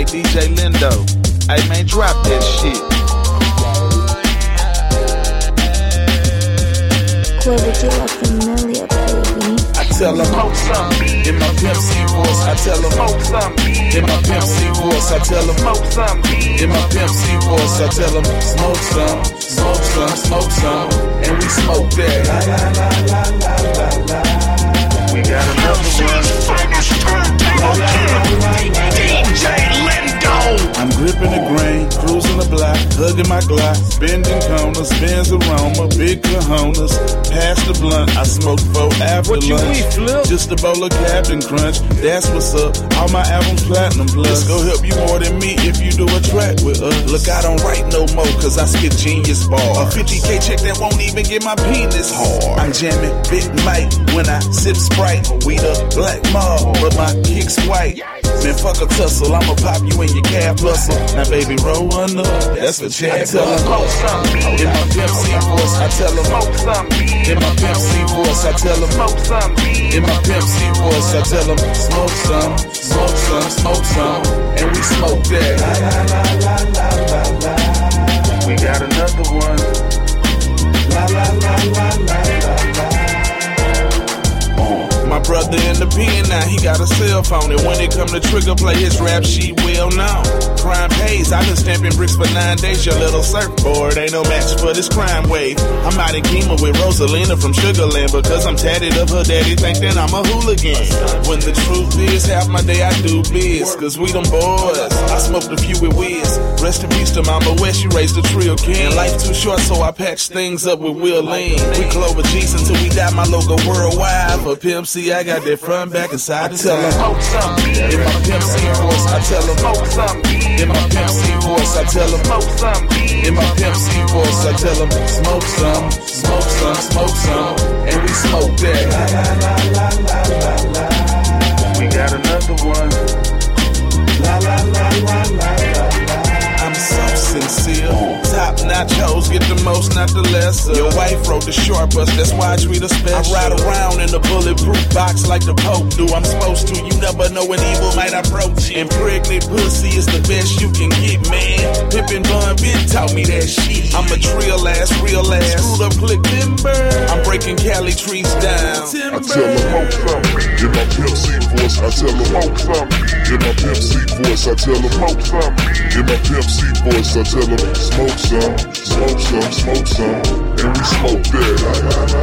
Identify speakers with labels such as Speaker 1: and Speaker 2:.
Speaker 1: Hey, DJ Lindo. Hey, man, drop that shit.
Speaker 2: Clover G La Familia, baby.
Speaker 1: I tell them,
Speaker 3: Smoke some beat.
Speaker 1: in my Pimp C voice, I tell them,
Speaker 3: Smoke some beat.
Speaker 1: in my Pimp C voice, I tell them,
Speaker 3: Smoke some beat.
Speaker 1: in my Pimp C voice, I tell them, smoke some, smoke some, smoke some, and we smoke that. Bending corners, Benz aroma, big cojones. Pass the blunt, I smoke four after
Speaker 4: What you
Speaker 1: lunch.
Speaker 4: eat, Flip?
Speaker 1: Just a bowl of Captain Crunch, that's what's up. All my albums platinum plus. Go help you more than me if you do a track with us. Look, I don't write no more, cause I skip genius bars. A 50k check that won't even get my penis hard. I'm jamming Big Mike when I sip Sprite. We the black mob, but my kick's white. Man, fuck a tussle, I'ma pop you in your calf muscle. Now, baby, roll one up. That's what Chad tell him.
Speaker 3: Smoke some beat.
Speaker 1: In my Pimp C voice, I tell him.
Speaker 3: Smoke some beat.
Speaker 1: In my Pimp C voice, I tell him.
Speaker 3: Smoke some beat.
Speaker 1: In my Pimp C voice, I tell him. Smoke some, smoke some, smoke some, the pen now, he got a cell phone. And when it come to trigger play, his rap sheet well known. Crime pays, I been stamping bricks for nine days. Your little surfboard ain't no match for this crime wave. I'm out in Kima with Rosalina from Sugarland because I'm tatted up. Her daddy think that I'm a hooligan. When the truth is, half my day I do biz. Cause we them boys. I smoked a few with Wiz. Rest in peace to Mama West, she raised a trio king. And life too short, so I patch things up with Will Lean. We Clover G's until we die, my logo worldwide. For Pimp C, I got that front, back, and side to side.
Speaker 3: Smoke some beat.
Speaker 1: In my Pimp C voice, I tell them.
Speaker 3: Smoke some.
Speaker 1: In my Pimp C voice, I tell them.
Speaker 3: Smoke some.
Speaker 1: In my Pimp C voice, I tell them. Smoke some, smoke some, smoke some, and we smoke that. Sincere. Top notch hoes get the most, not the lesser. Your wife wrote the short bus, that's why I treat her special. I ride around in a bulletproof box like the Pope do. I'm supposed to. You never know when evil might approach you. Impregnate pussy is the best you can get, man. Pippin Bun Ben taught me that shit. I'm a trill ass, real ass. Screwed up click timber. I'm breaking Cali trees down.
Speaker 5: I tell them smoke some. In my Pimp voice, I tell them smoke some. In my Pimp C voice, I tell them smoke some. In my Pimp C voice, I tell them smoke some, smoke some, smoke some, and we smoke that.